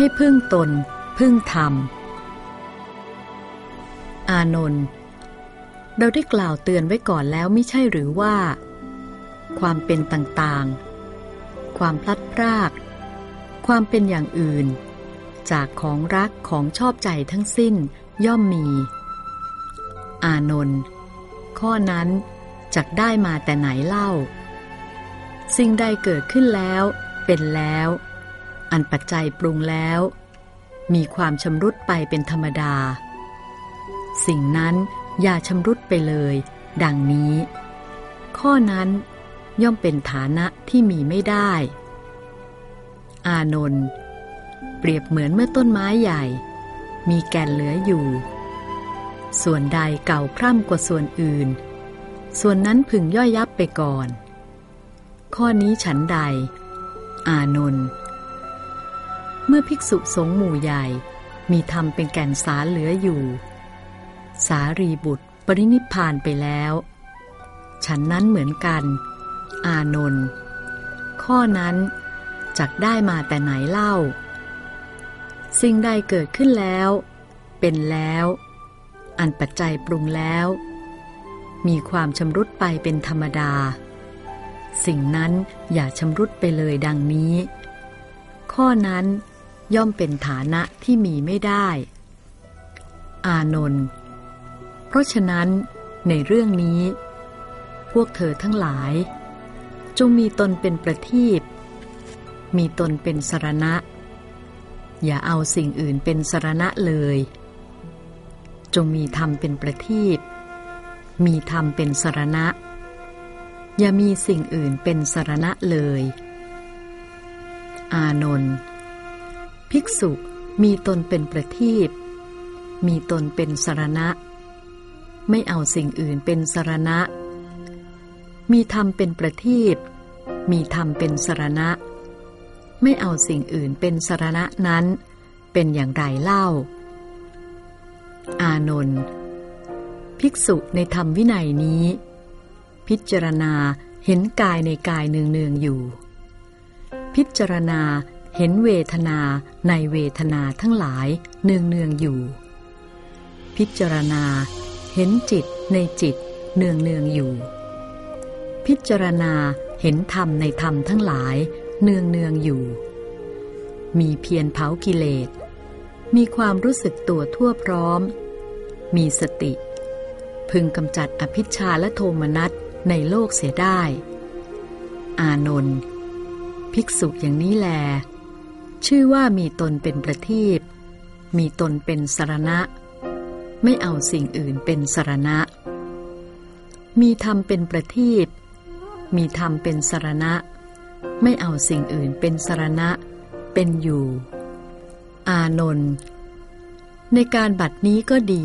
ให้พึ่งตน พึ่งธรรม อานนท์เราได้กล่าวเตือนไว้ก่อนแล้วไม่ใช่หรือว่า ความเป็นต่างๆ ความพลัดพราก ความเป็นอย่างอื่น จากของรักของชอบใจทั้งสิ้นย่อมมี อานนท์ข้อนั้นจักได้มาแต่ไหนเล่า สิ่งใดเกิดขึ้นแล้ว เป็นแล้ว อันปัจจัยปรุงแล้ว มีความชำรุดไปเป็นธรรมดา สิ่งนั้นอย่าชำรุดไปเลย ดังนี้ ข้อนั้นย่อมเป็นฐานะที่มีไม่ได้ อานนท์เปรียบเหมือนเมื่อต้นไม้ใหญ่ มีแก่นเหลืออยู่ ส่วนใดเก่าพร่ำกว่าส่วนอื่น ส่วนนั้นพึงย่อยยับไปก่อน ข้อนี้ฉันใด อานนท์ เมื่อภิกษุสงฆ์หมู่ใหญ่ มีธรรมเป็นแก่นสารเหลืออยู่ สารีบุตรปรินิพานไปแล้ว ฉันนั้นเหมือนกัน อานนท์ข้อนั้นจักได้มาแต่ไหนเล่า สิ่งใดเกิดขึ้นแล้ว เป็นแล้ว อันปัจจัยปรุงแล้ว มีความชำรุดไปเป็นธรรมดา สิ่งนั้นอย่าชำรุดไปเลยดังนี้ ข้อนั้น ย่อมเป็นฐานะที่มีไม่ได้ อานนท์เพราะฉะนั้นในเรื่องนี้ พวกเธอทั้งหลาย จงมีตนเป็นประทีปมีตนเป็นสรณะ อย่าเอาสิ่งอื่นเป็นสรณะเลย จงมีธรรมเป็นประทีปมีธรรมเป็นสรณะ อย่ามีสิ่งอื่นเป็นสรณะเลย อานนท์ ภิกษุมีตนเป็นประทีปมีตนเป็นสารณะ ไม่เอาสิ่งอื่นเป็นสารณะ มีธรรมเป็นประทีปมีธรรมเป็นสารณะ ไม่เอาสิ่งอื่นเป็นสารณะนั้น เป็นอย่างไรเล่า อานนท์ภิกษุในธรรมวินัยนี้ พิจารณาเห็นกายในกายเนืองๆอยู่ พิจารณา เห็นเวทนาในเวทนาทั้งหลายเนืองเนืองอยู่ พิจารณา เห็นจิตในจิตเนืองเนืองอยู่ พิจารณาเห็นธรรมในธรรมทั้งหลายเนืองเนืองอยู่ มีเพียรเผากิเลส มีความรู้สึกตัวทั่วพร้อม มีสติ พึงกำจัดอภิชาและโทมนัสในโลกเสียได้ อานนท์ภิกษุอย่างนี้แล ชื่อว่ามีตนเป็นประทีปมีตนเป็นสารณะ ไม่เอาสิ่งอื่นเป็นสารณะ มีธรรมเป็นประทีปมีธรรมเป็นสารณะ ไม่เอาสิ่งอื่นเป็นสารณะ เป็นอยู่ อานนท์ในการบัดนี้ก็ดี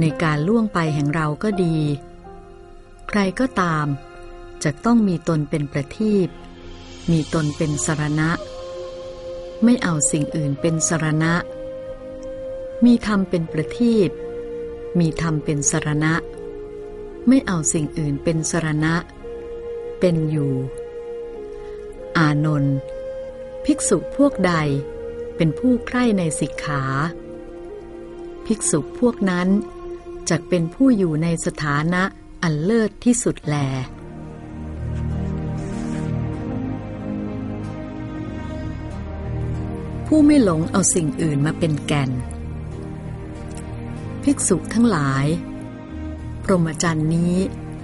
ในการล่วงไปแห่งเราก็ดี ใครก็ตามจะต้องมีตนเป็นประทีปมีตนเป็นสารณะ ไม่เอาสิ่งอื่นเป็นสรณะ มีธรรมเป็นประทีปมีธรรมเป็นสรณะ ไม่เอาสิ่งอื่นเป็นสรณะ เป็นอยู่ อานนท์ภิกษุพวกใดเป็นผู้ใคร่ในสิกขา ภิกษุพวกนั้นจะเป็นผู้อยู่ในสถานะอันเลิศที่สุดแล ผู้ไม่หลงเอาสิ่งอื่นมาเป็นแก่น ภิกษุทั้งหลาย พรหมจรรย์นี้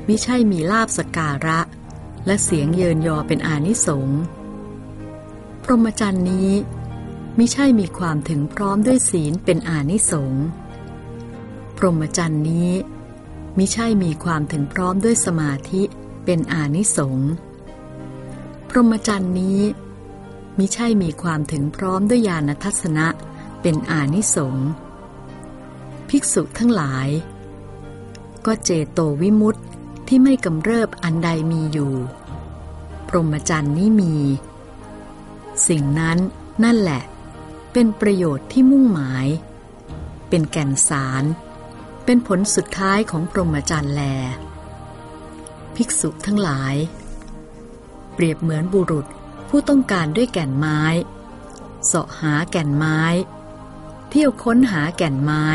มิใช่มีลาบสการะ และเสียงเยินยอเป็นอานิสงส์พรหมจรรย์นี้มิใช่มีความถึงพร้อมด้วยศีลเป็นอานิสงส์พรหมจรรย์นี้มิใช่มีความถึงพร้อมด้วยสมาธิเป็นอานิสงส์พรหมจรรย์นี้ มิใช่มีความถึงพร้อมด้วยญาณทัศนะเป็นอานิสงส์ภิกษุทั้งหลาย ก็เจโตวิมุตติที่ไม่กำเริบอันใดมีอยู่ พรหมจรรย์นี้มี สิ่งนั้นนั่นแหละ เป็นประโยชน์ที่มุ่งหมาย เป็นแก่นสาร เป็นผลสุดท้ายของพรหมจรรย์แล ภิกษุทั้งหลาย เปรียบเหมือนบุรุษ ผู้ต้องการด้วยแก่นไม้เสาะหาแก่นไม้ เที่ยวค้นหาแก่นไม้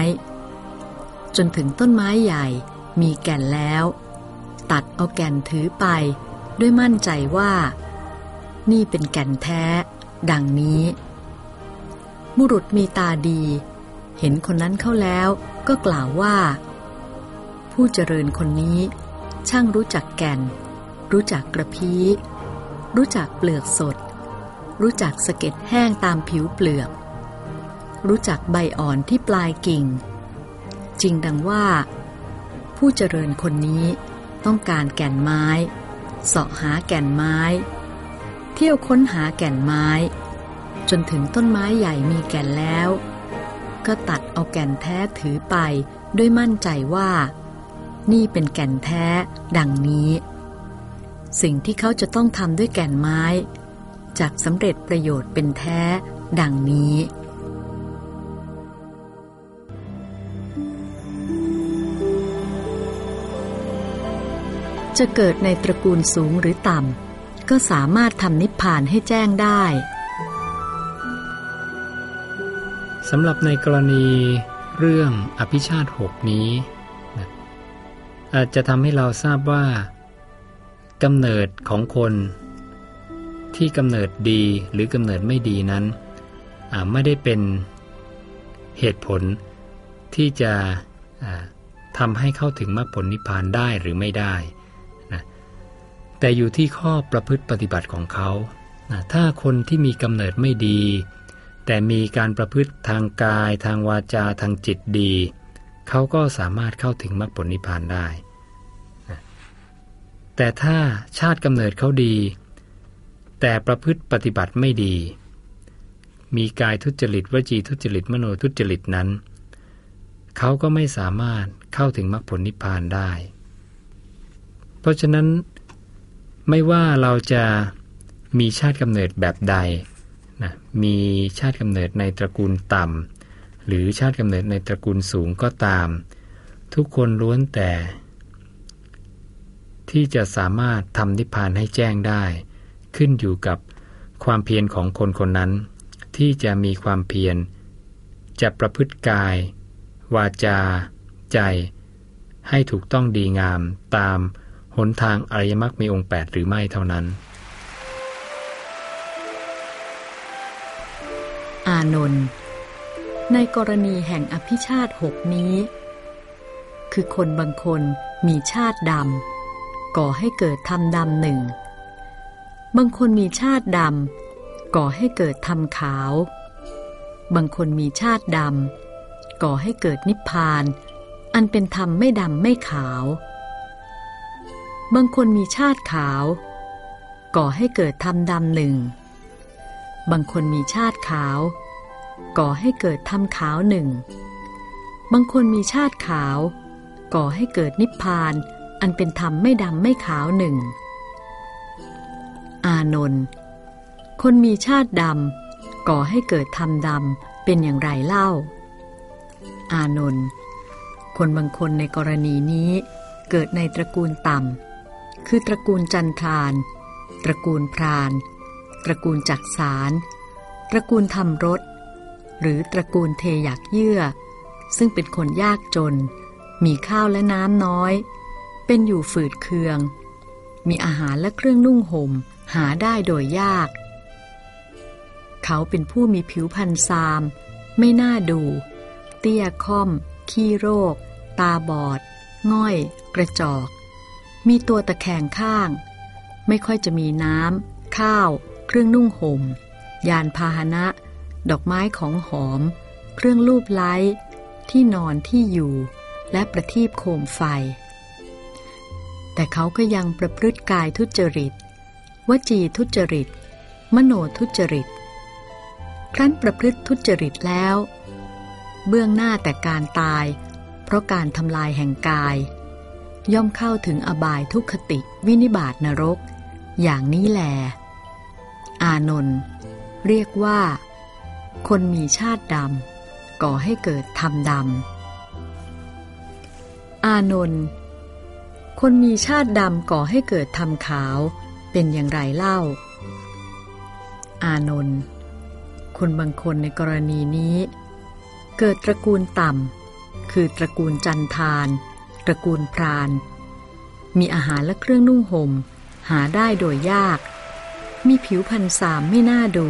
จนถึงต้นไม้ใหญ่มีแก่นแล้ว ตัดเอาแก่นถือไป ด้วยมั่นใจว่า นี่เป็นแก่นแท้ ดังนี้ บุรุษมีตาดี เห็นคนนั้นเข้าแล้วก็กล่าวว่า ผู้เจริญคนนี้ ช่างรู้จักแก่น รู้จักกระพี้ รู้จักเปลือกสด รู้จักสะเก็ดแห้งตามผิวเปลือก รู้จักใบอ่อนที่ปลายกิ่ง จริงดังว่า ผู้เจริญคนนี้ต้องการแก่นไม้เสาะหาแก่นไม้ เที่ยวค้นหาแก่นไม้ จนถึงต้นไม้ใหญ่มีแก่นแล้ว ก็ตัดเอาแก่นแท้ถือไปด้วยมั่นใจว่า นี่เป็นแก่นแท้ดังนี้ สิ่งที่เขาจะต้องทำด้วยแก่นไม้ จากสำเร็จประโยชน์เป็นแท้ ดังนี้จะเกิดในตระกูลสูงหรือต่ำ ก็สามารถทำนิพพานให้แจ้งได้สำหรับในกรณีเรื่องอภิชาติหกนี้ อาจจะทำให้เราทราบว่า กำเนิดของคนที่กำเนิดดีหรือกำเนิดไม่ดีนั้นไม่ได้เป็นเหตุผลที่จะทำให้เข้าถึงมรรคผลนิพพานได้หรือไม่ได้นะแต่อยู่ที่ข้อประพฤติปฏิบัติของเขานะถ้าคนที่มีกำเนิดไม่ดี แต่มีการประพฤติทางกาย ทางวาจาทางจิตดี เขาก็สามารถเข้าถึงมรรคผลนิพพานได้ แต่ถ้าชาติกำเนิดเขาดี แต่ประพฤติปฏิบัติไม่ดี มีกายทุจริตวจีทุจริตมโนทุจริตนั้น เขาก็ไม่สามารถเข้าถึงมรรคผลนิพพานได้ เพราะฉะนั้นไม่ว่าเราจะมีชาติกำเนิดแบบใดนะมีชาติกำเนิดในตระกูลต่ำหรือชาติกำเนิดในตระกูลสูงก็ตาม ทุกคนล้วนแต่ ที่จะสามารถทำนิพพานให้แจ้งได้ ขึ้นอยู่กับความเพียรของคนคนนั้น ที่จะมีความเพียร จะประพฤติกาย วาจา ใจ ให้ถูกต้องดีงามตามหนทางอริยมรรคมีองค์ 8 หรือไม่เท่านั้น อานนท์ในกรณีแห่งอภิชาติหกนี้ คือคนบางคนมีชาติดำ ก่อให้เกิดทำดำหนึ่ง บางคนมีชาติดำก่อให้เกิดธรรมขาว บางคนมีชาติดำก่อให้เกิดนิพพาน อันเป็นธรรมไม่ดำไม่ขาว บางคนมีชาติขาว ก่อให้เกิดธรรมดำหนึ่ง บางคนมีชาติขาว ก่อให้เกิดธรรมขาวหนึ่ง บางคนมีชาติขาว ก่อให้เกิดนิพพาน อันเป็นธรรมไม่ดำไม่ขาวหนึ่ง อานนท์คนมีชาติดำก่อให้เกิดธรรมดำเป็นอย่างไรเล่า อานนท์คนบางคนในกรณีนี้เกิดในตระกูลต่ำ คือตระกูลจันทรานตระกูลพราน ตระกูลจักสารตระกูลทำรถ หรือตระกูลเทอยากเยื่อ ซึ่งเป็นคนยากจน มีข้าวและน้ำน้อย เป็นอยู่ฝืดเคือง มีอาหารและเครื่องนุ่งหม่มหาได้โดยยาก เขาเป็นผู้มีผิวพรรณซาม ไม่น่าดู เตี้ยค่อม ขี้โรค ตาบอด ง่อย กระจอก มีตัวตะแคงข้าง ไม่ค่อยจะมีน้ำ ข้าว เครื่องนุ่งหม่ม ยานพาหนะ ดอกไม้ของหอม เครื่องลูบไล้ ที่นอนที่อยู่ และประทีปโคมไฟ แต่เขาก็ยังประพฤติกายทุจริต วจีทุจริต มโนทุจริต ครั้นประพฤติทุจริตแล้ว เบื้องหน้าแต่การตาย เพราะการทำลายแห่งกาย ย่อมเข้าถึงอบายทุกขติวินิบาตนรก อย่างนี้แหลอานนท์เรียกว่า คนมีชาติดำก่อให้เกิดธรรมดำอานนท์ คนมีชาติดำก่อให้เกิดธรรมขาว เป็นอย่างไรเล่า อานนท์คคนบางคนในกรณีนี้ เกิดตระกูลต่ำคือตระกูลจันทาน ตระกูลพราน มีอาหารและเครื่องนุ่งหม่ม หาได้โดยยาก มีผิวพรรณสามไม่น่าดู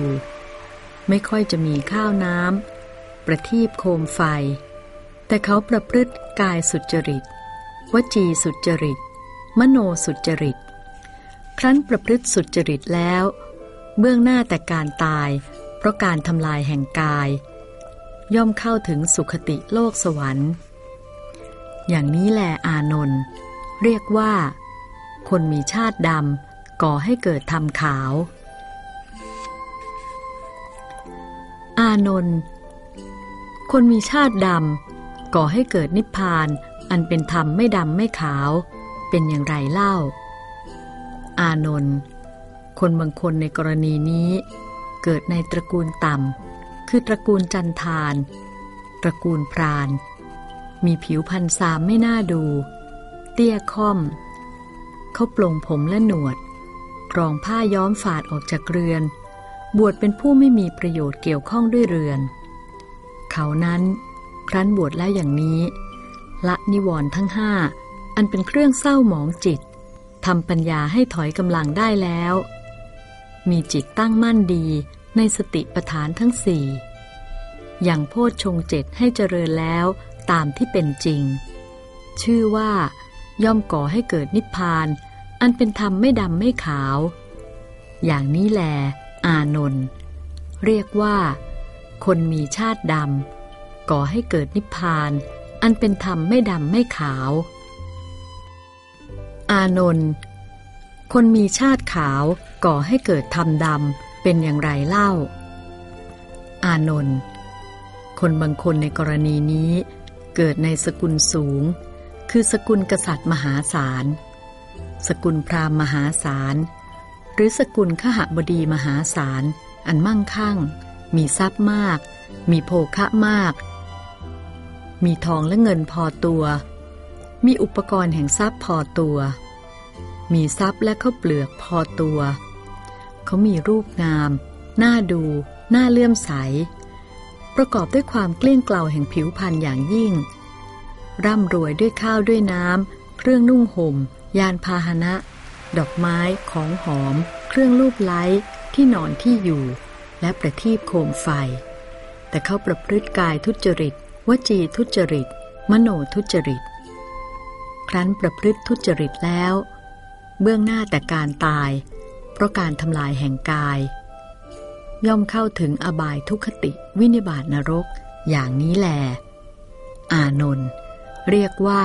ไม่ค่อยจะมีข้าวน้ำประทีปโคมไฟ แต่เขาประพฤติกายสุจริต วจีสุจริต มโนสุจริต ครั้นประพฤติสุจริตแล้ว เบื้องหน้าแต่การตาย เพราะการทำลายแห่งกาย ย่อมเข้าถึงสุขติโลกสวรรค์ อย่างนี้แหลอานนท์เรียกว่า คนมีชาติดำก่อให้เกิดธรรมขาว อานนท์คนมีชาติดำก่อให้เกิดนิพพาน อันเป็นธรรมไม่ดำไม่ขาว เป็นอย่างไรเล่า อานนท์คนบางคนในกรณีนี้ เกิดในตระกูลต่ำคือตระกูลจันทานตระกูลพราน มีผิวพรรณสามไม่น่าดู เตี้ยค่อม เขาปลงผมและหนวดกรองผ้าย้อมฝาดออกจากเรือน บวชเป็นผู้ไม่มีประโยชน์เกี่ยวข้องด้วยเรือน เขานั้นครั้นบวชแล้วอย่างนี้ ละนิวรณ์ทั้งห้าอันเป็นเครื่องเศร้าหมองจิตทำปัญญาให้ถอยกำลังได้แล้ว มีจิตตั้งมั่นดีในสติปัฏฐานทั้งสี่อย่างโพชฌงเจ็ดให้เจริญแล้วตามที่เป็นจริง ชื่อว่า ย่อมก่อให้เกิดนิพพาน อันเป็นธรรมไม่ดำไม่ขาว อย่างนี้แล อานนท์เรียกว่า คนมีชาติดำก่อให้เกิดนิพพาน อันเป็นธรรมไม่ดำไม่ขาว อานนท์คนมีชาติขาวก่อให้เกิดธรรมดำเป็นอย่างไรเล่า อานนท์คนบางคนในกรณีนี้เกิดในสกุลสูง คือสกุลกษัตริย์มหาศาล สกุลพราหมณ์มหาศาล หรือสกุลขหบดีมหาศาล อันมั่งคั่ง มีทรัพย์มาก มีโภคะมาก มีทองและเงินพอตัว มีอุปกรณ์แห่งทรัพย์พอตัว มีทรัพย์และข้าวเปลือกพอตัว เขามีรูปงาม น่าดู น่าเลื่อมใส ประกอบด้วยความเกลี้ยงเกลาแห่งผิวพรรณอย่างยิ่ง ร่ำรวยด้วยข้าวด้วยน้ำ เครื่องนุ่งห่ม ยานพาหนะ ดอกไม้ ของหอม เครื่องลูบไล้ ที่นอนที่อยู่ และประทีปโคมไฟ แต่เขาประพฤติกายทุจริต วจีทุจริต มโนทุจริต ครั้นประพฤติทุจริตแล้ว เบื้องหน้าแต่การตาย เพราะการทำลายแห่งกาย ย่อมเข้าถึงอบายทุคติวินิบาตนรกอย่างนี้แล อานนท์เรียกว่า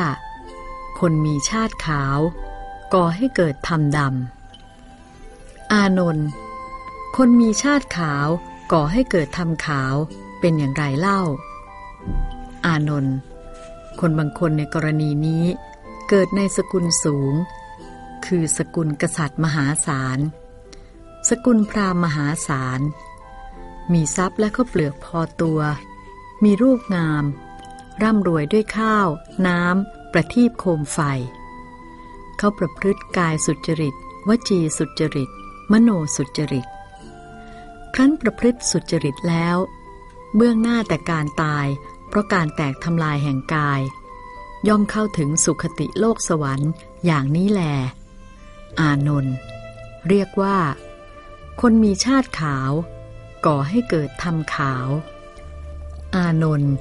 คนมีชาติขาว ก่อให้เกิดธรรมดำ อานนท์คนมีชาติขาวก่อให้เกิดธรรมขาวเป็นอย่างไรเล่า อานนท์คนบางคนในกรณีนี้ เกิดในสกุลสูง คือสกุลกษัตริย์มหาศาล สกุลพราหมณ์มหาศาล มีทรัพย์และข้าวเปลือกพอตัว มีรูปงาม ร่ำรวยด้วยข้าว น้ำ ประทีปโคมไฟ เขาประพฤติกายสุจริต วจีสุจริต มโนสุจริต ครั้นประพฤติสุจริตแล้ว เบื้องหน้าแต่การตาย ราะการแตกทำลายแห่งกาย ย่อมเข้าถึงสุขติโลกสวรรค์อย่างนี้แล อานนท์เรียกว่า คนมีชาติขาว ก่อให้เกิดธรรมขาว อานนท์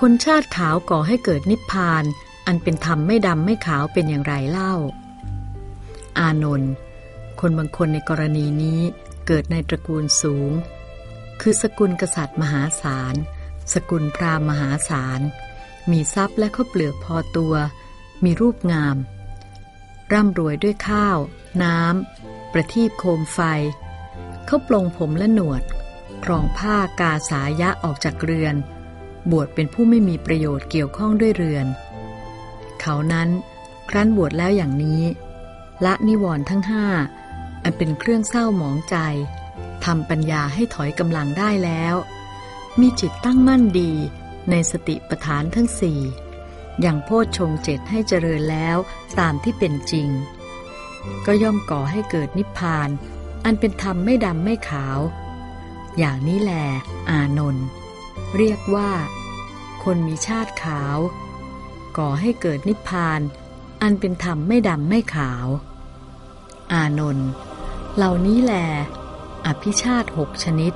คนชาติขาวก่อให้เกิดนิพพาน อันเป็นธรรมไม่ดำไม่ขาวเป็นอย่างไรเล่า อานนท์คนบางคนในกรณีนี้เกิดในตระกูลสูง คือสกุลกษัตริย์มหาศาล สกุลพราหมณ์มหาศาล มีทรัพย์และข้าวเปลือกพอตัว มีรูปงาม ร่ำรวยด้วยข้าว น้ำ ประทีปโคมไฟ เขาปลงผมและหนวด ครองผ้ากาสายะออกจากเรือน บวชเป็นผู้ไม่มีประโยชน์เกี่ยวข้องด้วยเรือน เขานั้นครั้นบวชแล้วอย่างนี้ ละนิวรณ์ทั้งห้าอันเป็นเครื่องเศร้าหมองใจทำปัญญาให้ถอยกำลังได้แล้ว มีจิตตั้งมั่นดีในสติปัฏฐานทั้งสี่อย่างโพชฌงเจตให้เจริญแล้วตามที่เป็นจริง ก็ย่อมก่อให้เกิดนิพพาน อันเป็นธรรมไม่ดำไม่ขาว อย่างนี้แหลอานนท์เรียกว่า คนมีชาติขาว ก่อให้เกิดนิพพาน อันเป็นธรรมไม่ดำไม่ขาว อานนท์เหล่านี้แหลอภิชาติหกชนิด